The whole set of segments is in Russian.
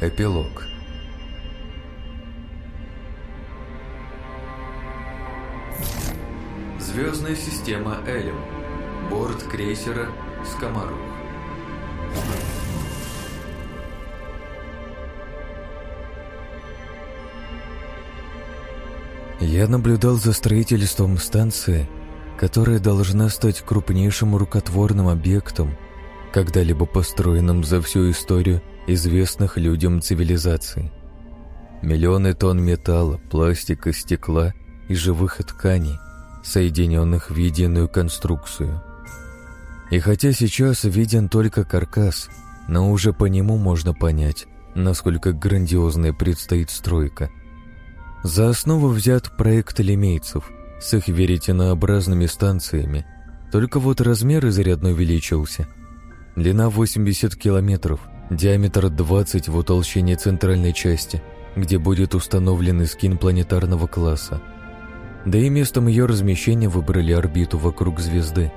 Эпилог Звездная система Элем. Борт крейсера Скоморох. Я наблюдал за строительством станции, которая должна стать крупнейшим рукотворным объектом, когда-либо построенным за всю историю известных людям цивилизаций. Миллионы тонн металла, пластика, стекла и живых тканей, соединенных в единую конструкцию. И хотя сейчас виден только каркас, но уже по нему можно понять, насколько грандиозная предстоит стройка – за основу взят проект лемейцев с их веретенообразными станциями, только вот размер изрядно увеличился. Длина 80 километров, диаметр 20 в утолщении центральной части, где будет установлен скин планетарного класса. Да и местом ее размещения выбрали орбиту вокруг звезды,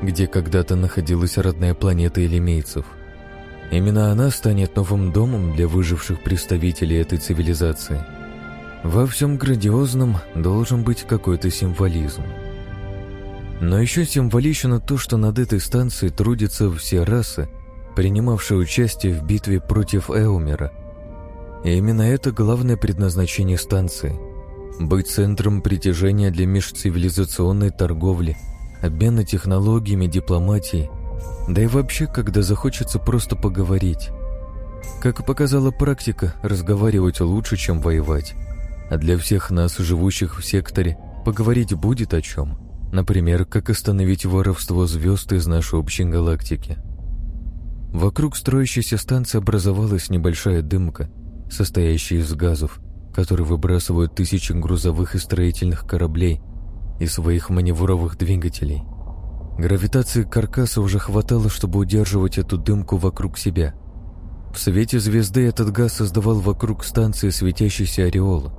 где когда-то находилась родная планета элемейцев. Именно она станет новым домом для выживших представителей этой цивилизации – во всем грандиозном должен быть какой-то символизм. Но еще символично то, что над этой станцией трудятся все расы, принимавшие участие в битве против Эумера. И именно это главное предназначение станции – быть центром притяжения для межцивилизационной торговли, обмена технологиями, дипломатией, да и вообще, когда захочется просто поговорить. Как показала практика, разговаривать лучше, чем воевать. А для всех нас, живущих в секторе, поговорить будет о чем. Например, как остановить воровство звезд из нашей общей галактики. Вокруг строящейся станции образовалась небольшая дымка, состоящая из газов, которые выбрасывают тысячи грузовых и строительных кораблей и своих маневровых двигателей. Гравитации каркаса уже хватало, чтобы удерживать эту дымку вокруг себя. В свете звезды этот газ создавал вокруг станции светящийся ореол,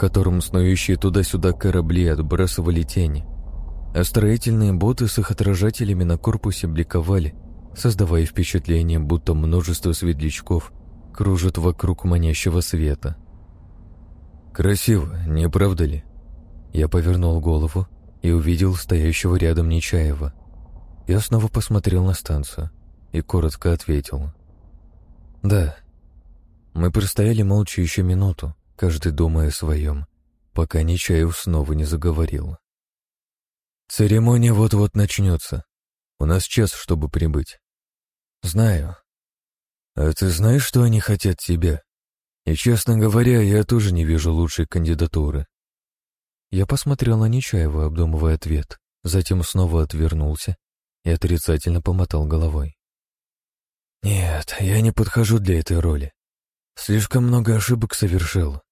котором снующие туда-сюда корабли отбрасывали тени, а строительные боты с их отражателями на корпусе бликовали, создавая впечатление, будто множество светлячков кружат вокруг манящего света. «Красиво, не правда ли?» Я повернул голову и увидел стоящего рядом Нечаева. Я снова посмотрел на станцию и коротко ответил. «Да». Мы простояли молча еще минуту, каждый думая о своем, пока Нечаев снова не заговорил. «Церемония вот-вот начнется. У нас час, чтобы прибыть». «Знаю. А ты знаешь, что они хотят тебя? И, честно говоря, я тоже не вижу лучшей кандидатуры». Я посмотрел на Нечаева, обдумывая ответ, затем снова отвернулся и отрицательно помотал головой. «Нет, я не подхожу для этой роли. Слишком много ошибок совершил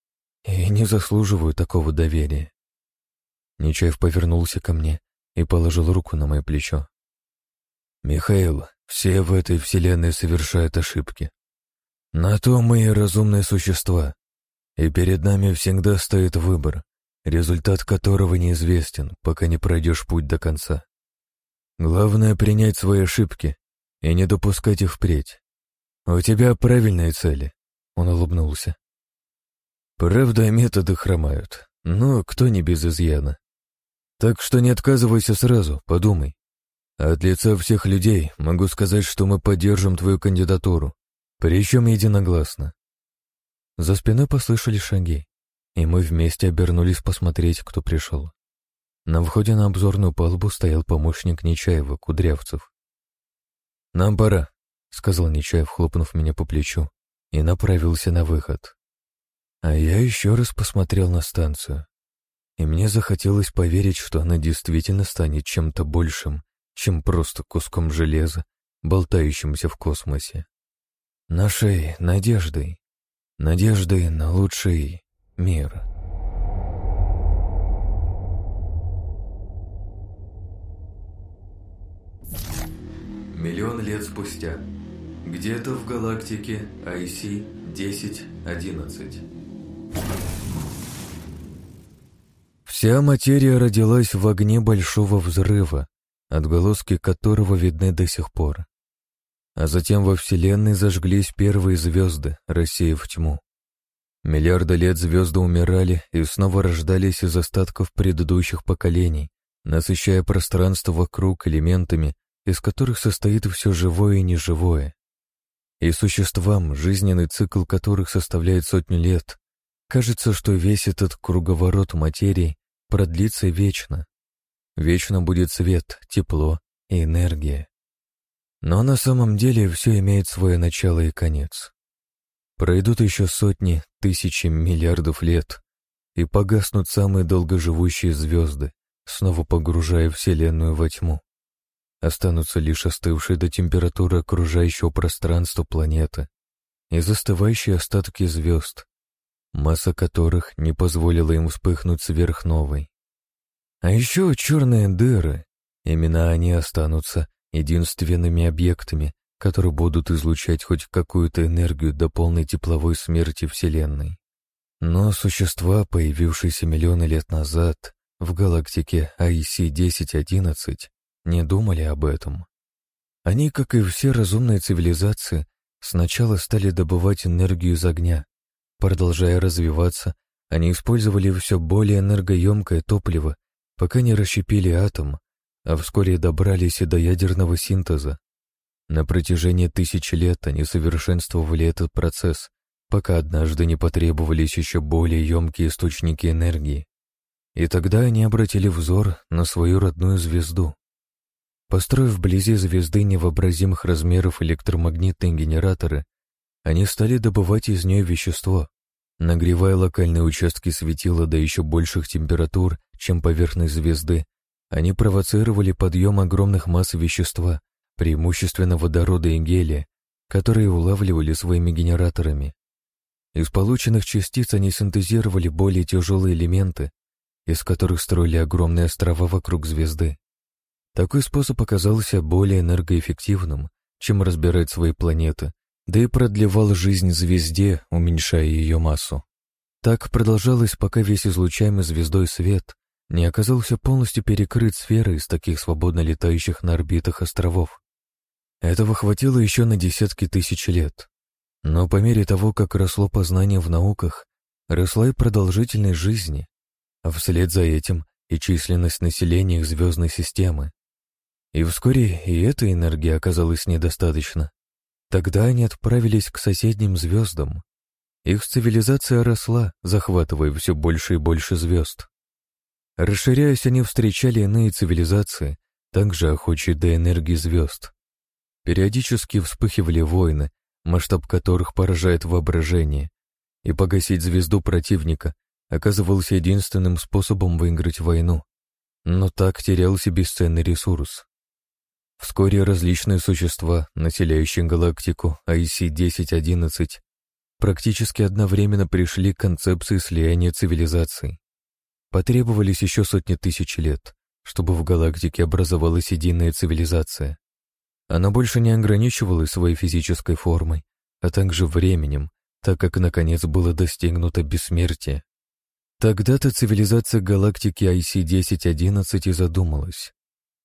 и не заслуживаю такого доверия. Нечаев повернулся ко мне и положил руку на мое плечо. «Михаил, все в этой вселенной совершают ошибки. На то мы и разумные существа, и перед нами всегда стоит выбор, результат которого неизвестен, пока не пройдешь путь до конца. Главное — принять свои ошибки и не допускать их впредь. У тебя правильные цели», — он улыбнулся. Правда, методы хромают, но кто не без изъяна. Так что не отказывайся сразу, подумай. От лица всех людей могу сказать, что мы поддержим твою кандидатуру, причем единогласно. За спиной послышали шаги, и мы вместе обернулись посмотреть, кто пришел. На входе на обзорную палубу стоял помощник Нечаева, Кудрявцев. «Нам пора», — сказал Нечаев, хлопнув меня по плечу, и направился на выход. А я еще раз посмотрел на станцию, и мне захотелось поверить, что она действительно станет чем-то большим, чем просто куском железа, болтающимся в космосе. Нашей надеждой, надеждой на лучший мир. Миллион лет спустя. Где-то в галактике IC-1011. Вся материя родилась в огне большого взрыва, отголоски которого видны до сих пор. А затем во Вселенной зажглись первые звезды, рассеяв тьму. Миллиарды лет звезды умирали и снова рождались из остатков предыдущих поколений, насыщая пространство вокруг элементами, из которых состоит все живое и неживое. И существам, жизненный цикл которых составляет сотню лет, кажется, что весь этот круговорот материи продлится вечно. Вечно будет свет, тепло и энергия. Но на самом деле все имеет свое начало и конец. Пройдут еще сотни, тысячи, миллиардов лет, и погаснут самые долгоживущие звезды, снова погружая Вселенную во тьму. Останутся лишь остывшие до температуры окружающего пространства планеты и застывающие остатки звезд, масса которых не позволила им вспыхнуть сверхновой. А еще черные дыры, именно они останутся единственными объектами, которые будут излучать хоть какую-то энергию до полной тепловой смерти Вселенной. Но существа, появившиеся миллионы лет назад в галактике IC-1011, не думали об этом. Они, как и все разумные цивилизации, сначала стали добывать энергию из огня. Продолжая развиваться, они использовали все более энергоемкое топливо, пока не расщепили атом, а вскоре добрались и до ядерного синтеза. На протяжении тысяч лет они совершенствовали этот процесс, пока однажды не потребовались еще более емкие источники энергии. И тогда они обратили взор на свою родную звезду. Построив вблизи звезды невообразимых размеров электромагнитные генераторы, они стали добывать из нее вещество, нагревая локальные участки светила до еще больших температур, чем поверхность звезды, они провоцировали подъем огромных масс вещества, преимущественно водорода и гелия, которые улавливали своими генераторами. Из полученных частиц они синтезировали более тяжелые элементы, из которых строили огромные острова вокруг звезды. Такой способ оказался более энергоэффективным, чем разбирать свои планеты, да и продлевал жизнь звезде, уменьшая ее массу. Так продолжалось, пока весь излучаемый звездой свет не оказался полностью перекрыт сферой из таких свободно летающих на орбитах островов. Этого хватило еще на десятки тысяч лет. Но по мере того, как росло познание в науках, росла и продолжительность жизни, а вслед за этим и численность населения их звездной системы. И вскоре и этой энергии оказалось недостаточно. Тогда они отправились к соседним звездам. Их цивилизация росла, захватывая все больше и больше звезд. Расширяясь, они встречали иные цивилизации, также охочие до энергии звезд. Периодически вспыхивали войны, масштаб которых поражает воображение, и погасить звезду противника оказывался единственным способом выиграть войну. Но так терялся бесценный ресурс. Вскоре различные существа, населяющие галактику IC-1011, практически одновременно пришли к концепции слияния цивилизаций. Потребовались еще сотни тысяч лет, чтобы в галактике образовалась единая цивилизация. Она больше не ограничивалась своей физической формой, а также временем, так как наконец было достигнуто бессмертие. Тогда-то цивилизация галактики IC-1011 и задумалась.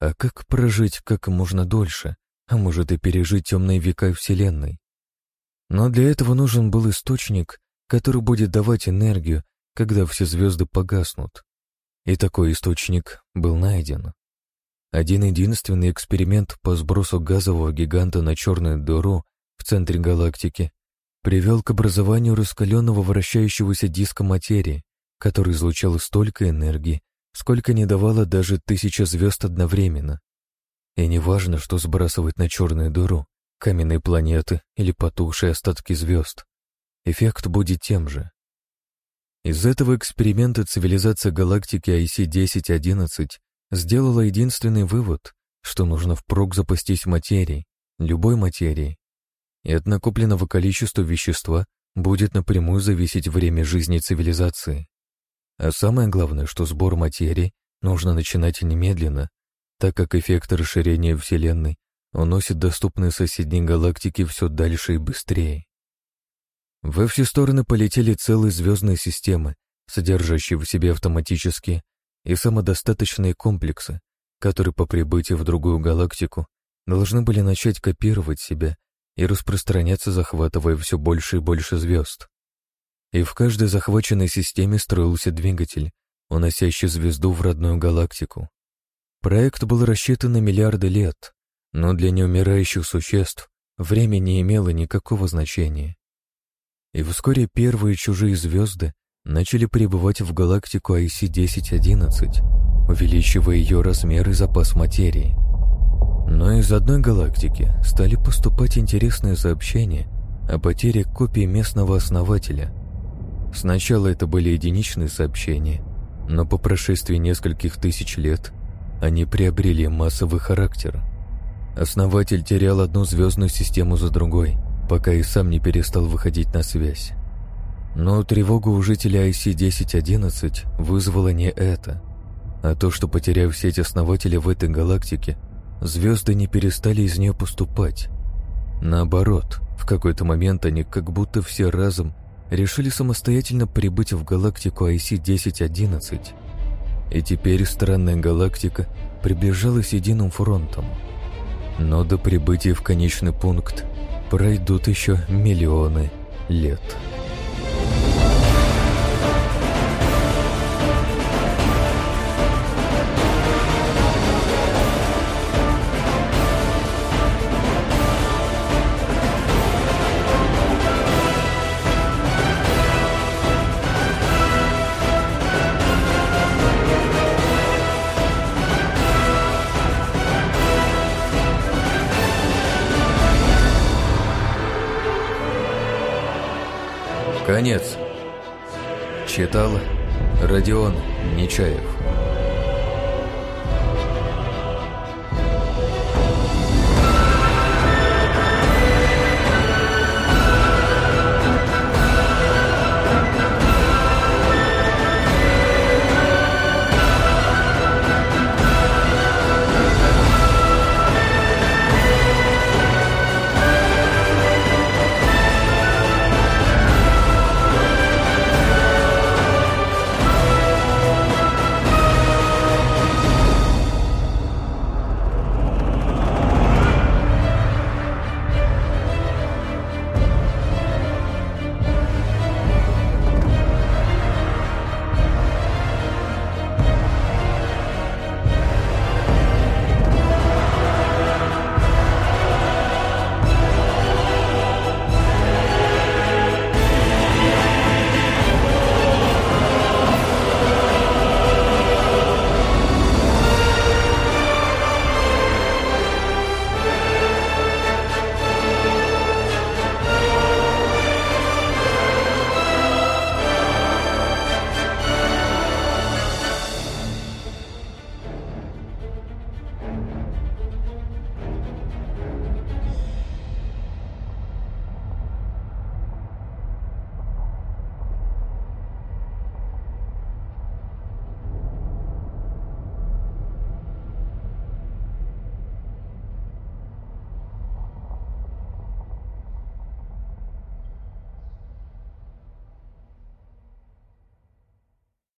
А как прожить как можно дольше, а может и пережить темные века Вселенной? Но для этого нужен был источник, который будет давать энергию, когда все звезды погаснут. И такой источник был найден. Один единственный эксперимент по сбросу газового гиганта на черную дыру в центре галактики привел к образованию раскаленного вращающегося диска материи, который излучал столько энергии, сколько не давало даже тысяча звезд одновременно. И неважно, что сбрасывать на черную дыру, каменные планеты или потухшие остатки звезд, эффект будет тем же. Из этого эксперимента цивилизация галактики IC-1011 сделала единственный вывод, что нужно впрок запастись материей, любой материей, и от накопленного количества вещества будет напрямую зависеть время жизни цивилизации. А самое главное, что сбор материи нужно начинать немедленно, так как эффект расширения Вселенной уносит доступные соседние галактики все дальше и быстрее. Во все стороны полетели целые звездные системы, содержащие в себе автоматические и самодостаточные комплексы, которые по прибытии в другую галактику должны были начать копировать себя и распространяться, захватывая все больше и больше звезд. И в каждой захваченной системе строился двигатель, уносящий звезду в родную галактику. Проект был рассчитан на миллиарды лет, но для неумирающих существ время не имело никакого значения. И вскоре первые чужие звезды начали прибывать в галактику IC-1011, увеличивая ее размер и запас материи. Но из одной галактики стали поступать интересные сообщения о потере копии местного основателя. Сначала это были единичные сообщения, но по прошествии нескольких тысяч лет они приобрели массовый характер. Основатель терял одну звездную систему за другой, пока и сам не перестал выходить на связь. Но тревогу у жителей IC-1011 вызвало не это, а то, что, потеряв сеть основателя в этой галактике, звезды не перестали из нее поступать. Наоборот, в какой-то момент они как будто все разом решили самостоятельно прибыть в галактику IC-1011. И теперь странная галактика приближалась единым фронтом. Но до прибытия в конечный пункт пройдут еще миллионы лет. Конец. Читал Родион Нечаев.